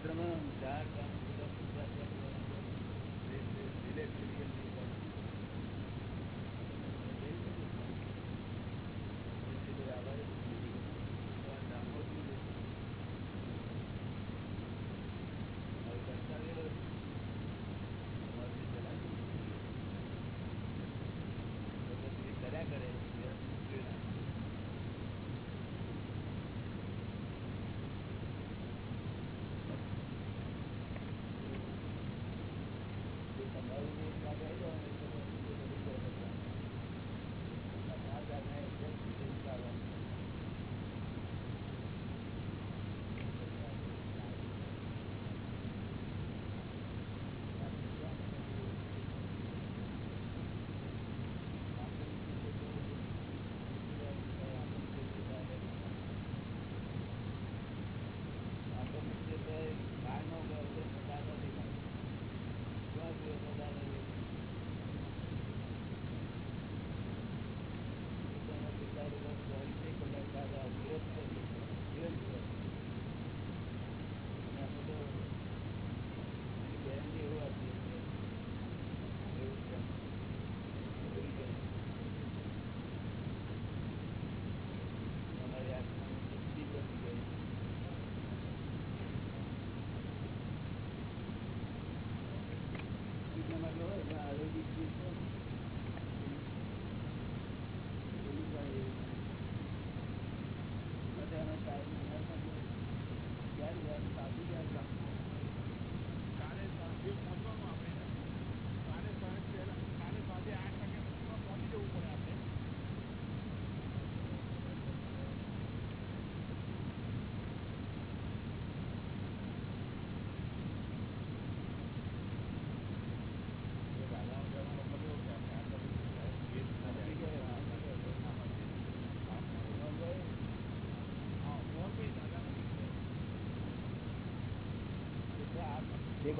જે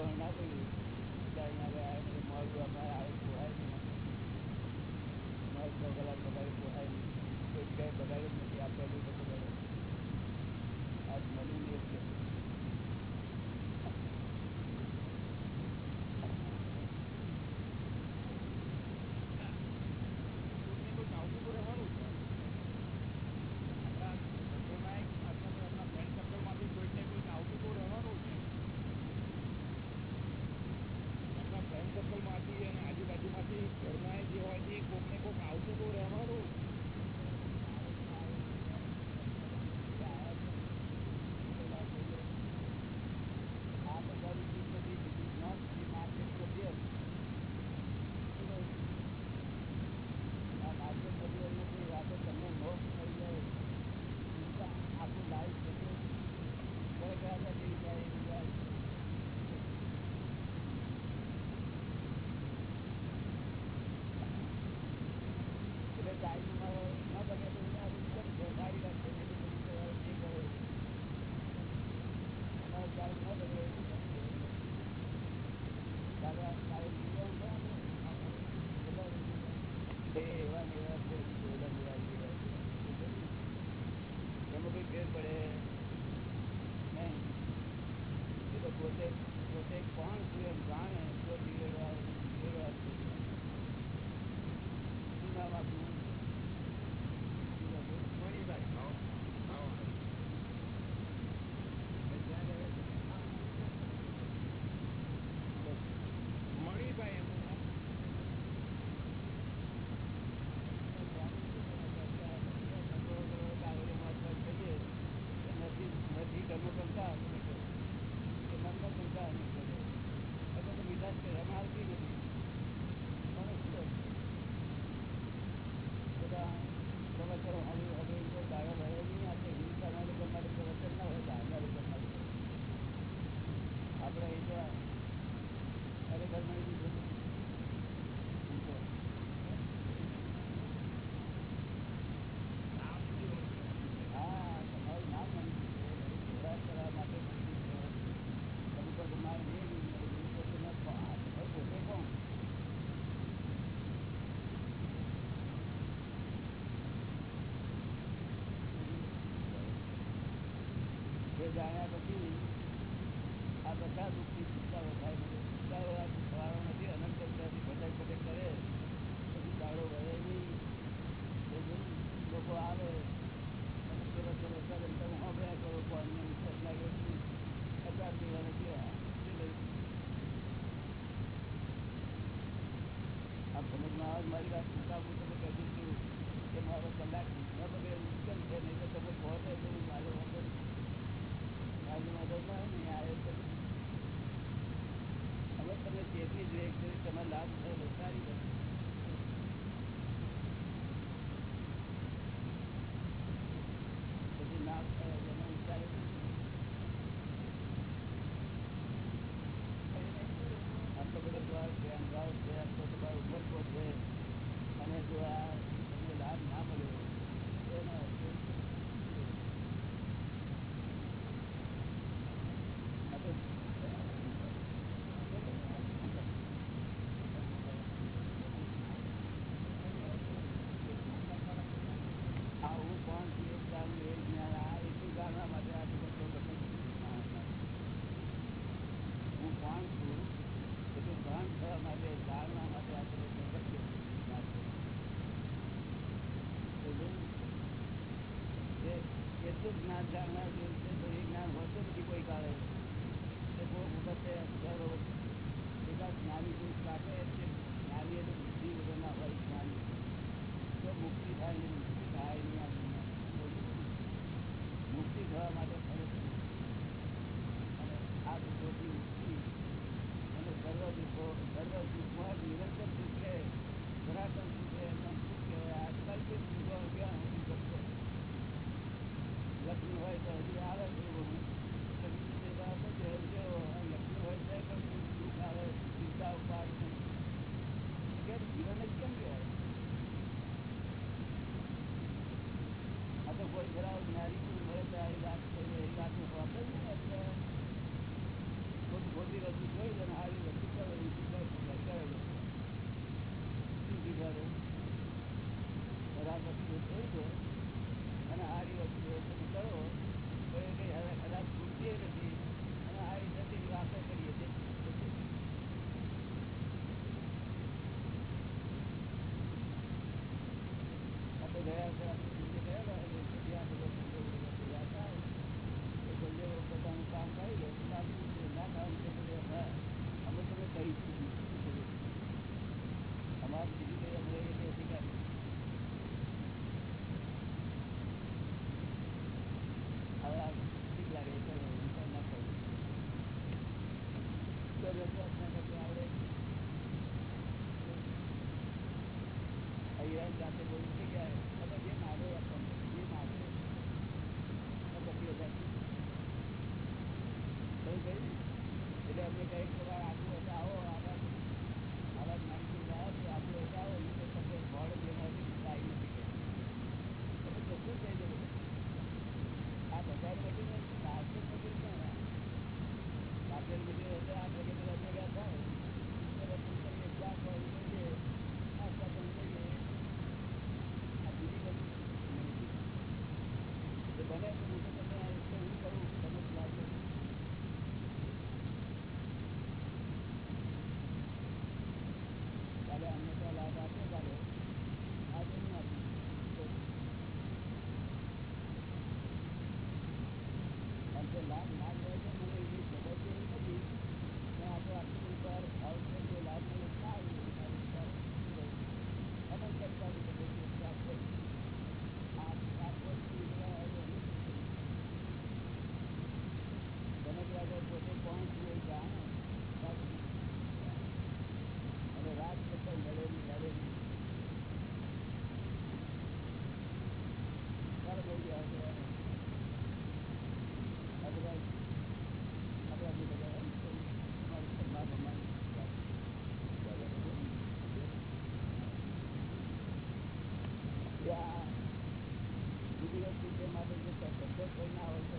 જે પણ ના જાણ્યા જ્ઞાન જાણનાર જેવું છે, તો એ જ્ઞાન હોતું નથી કોઈ કાળે એ બહુ વખતે બધા જ્ઞાની પુરુષ રાખે છે, જ્ઞાની એટલે બુદ્ધિ વગરના હોય જ્ઞાની. તો મુક્તિ થાય નહીં. આપણે જે શબ્દ ના હોય તો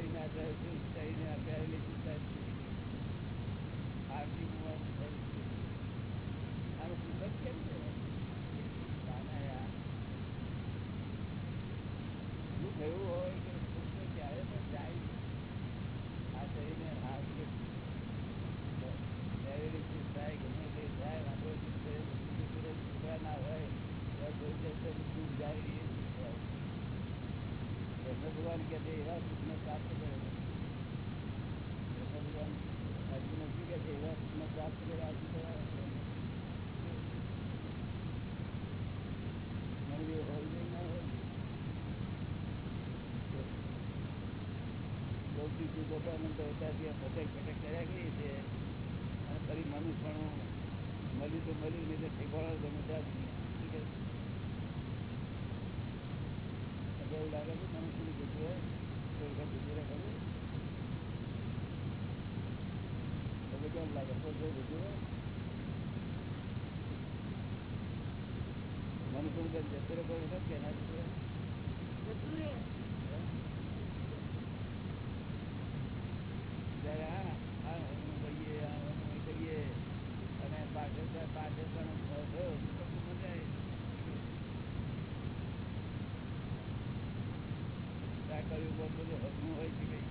કરીને આપણે કરીને આપણે આર્થિક તો અત્યારથી એવું લાગે છે મનુષ્યની જગ્યાએ તમે કેમ લાગે? તો જો ગુજરે મનુષ્યનું જતો રહ્યો કે એના કયું બધું હસવું હોય છે કઈ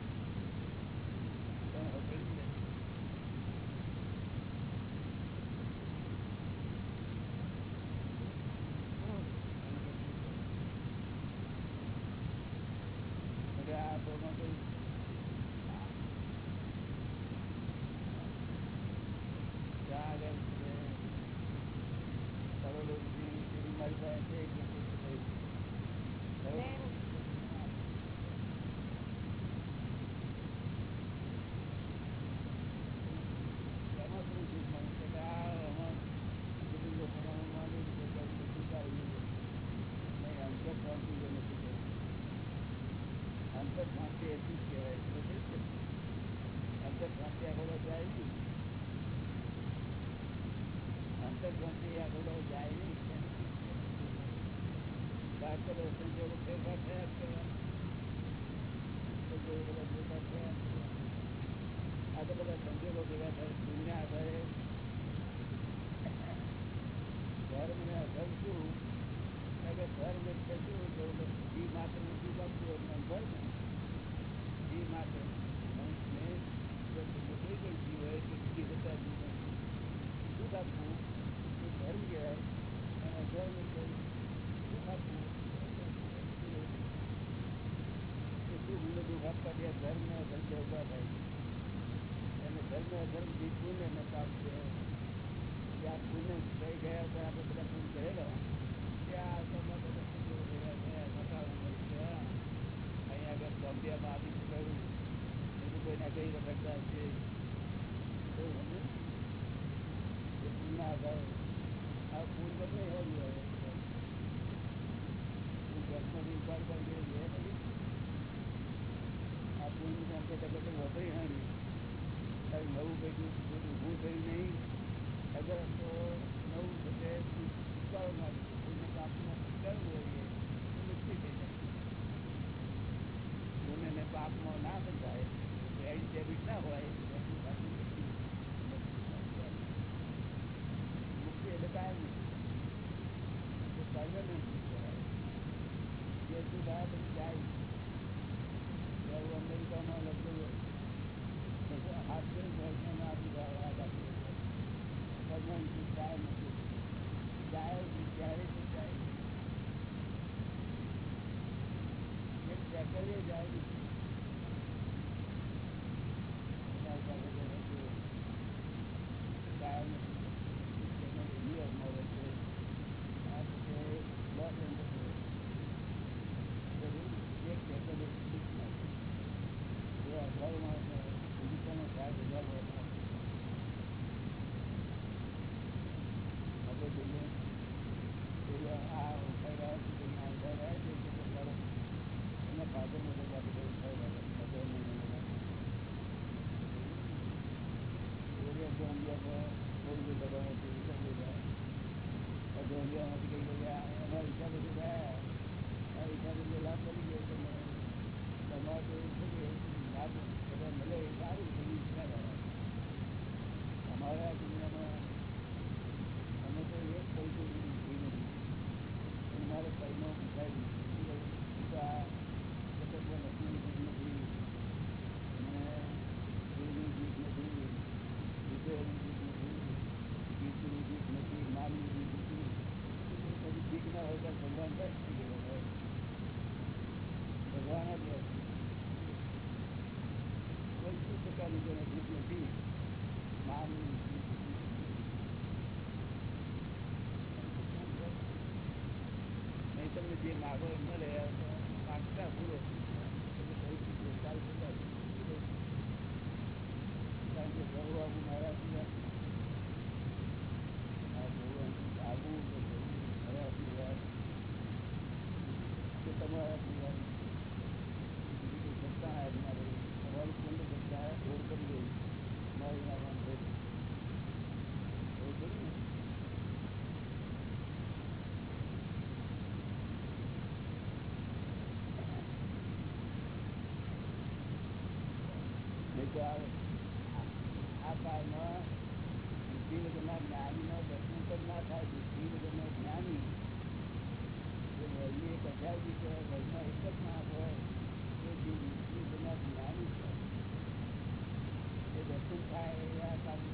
વિષય એક જ ના હોય એ જીવના જ્ઞાની છે. એ દર્શન થાય એ આ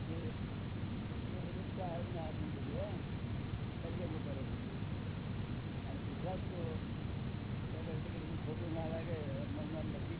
પછી આવીને આપી દીધું સજ્જન કરે અને ગુજરાત તો ખોટું ના લાગે મનમાં નથી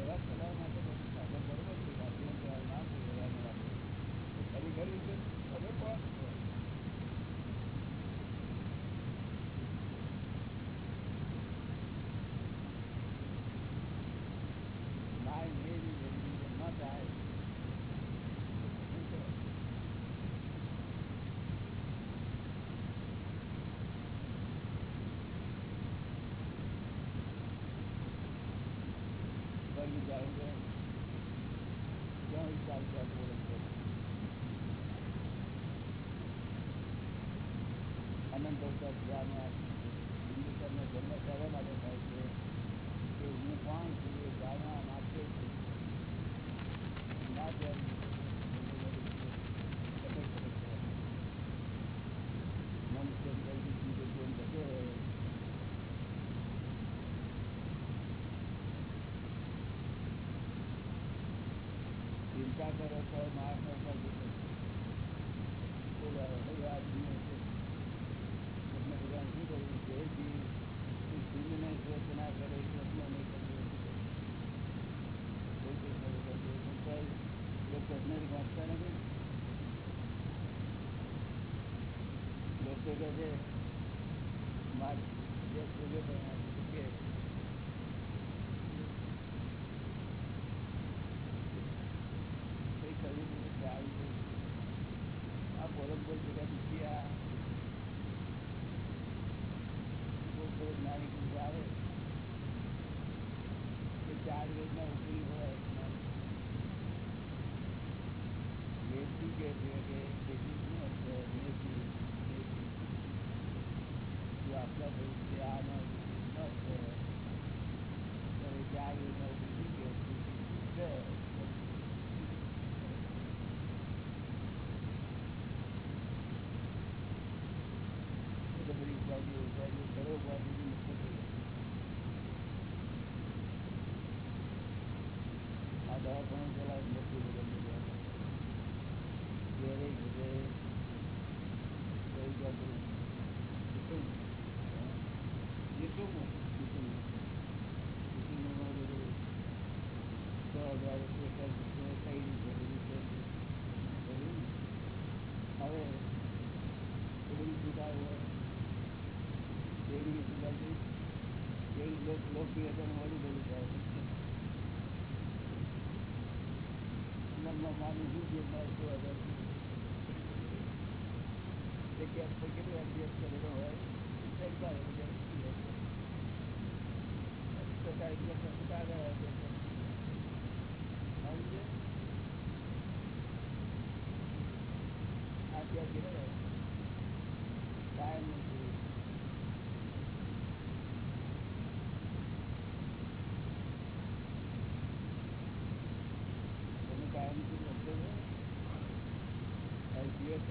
કે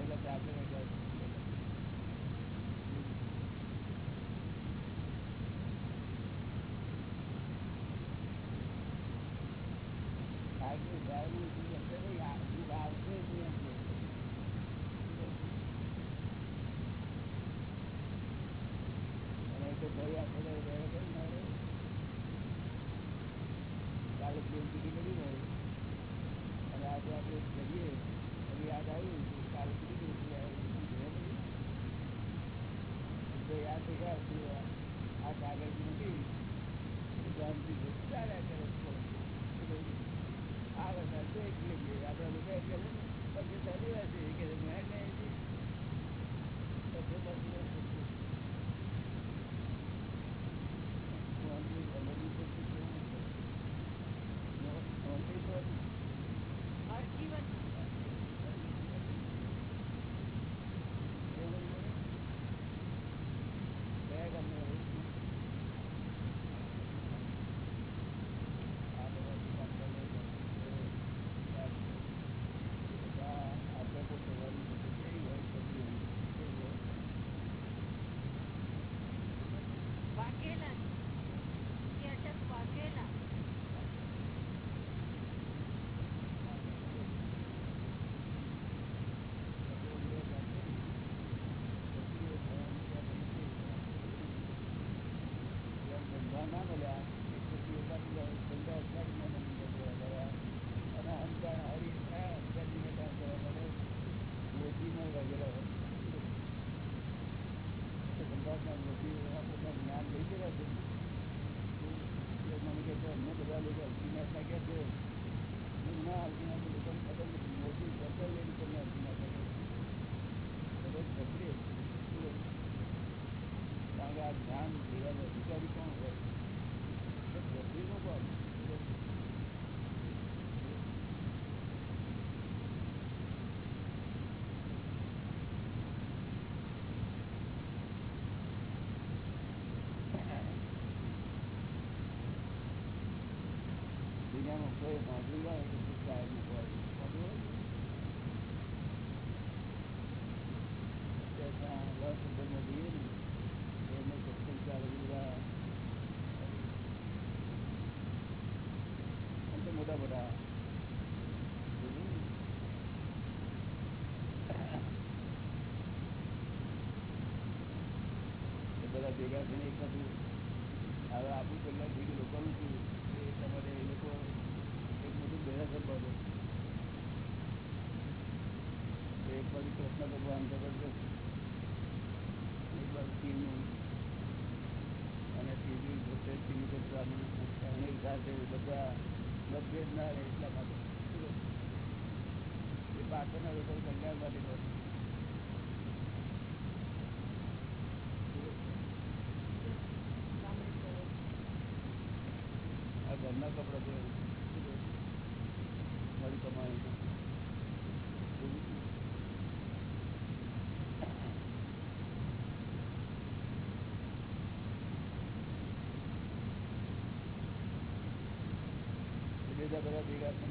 આ દિવસ પહેલા ચાલતો ભેગા થઈને એક બધું હવે આપણું કલ્યાણ જે લોકોનું છું એ તમારે એ લોકો એક મોટું ભેગા સંભાળો એક બાજુ પ્રશ્ન ભગવાન જબરદસ્ત એક બાજુ ટીમનું અને ત્રીજું પોતે ટીમ સ્વામી એની સાથે બધા મતભેદ ના રહે એટલા માટે. એ પાછળના લોકો કલ્યાણ માટે કપડા મારી કમાણી બીજા બધા ભેગા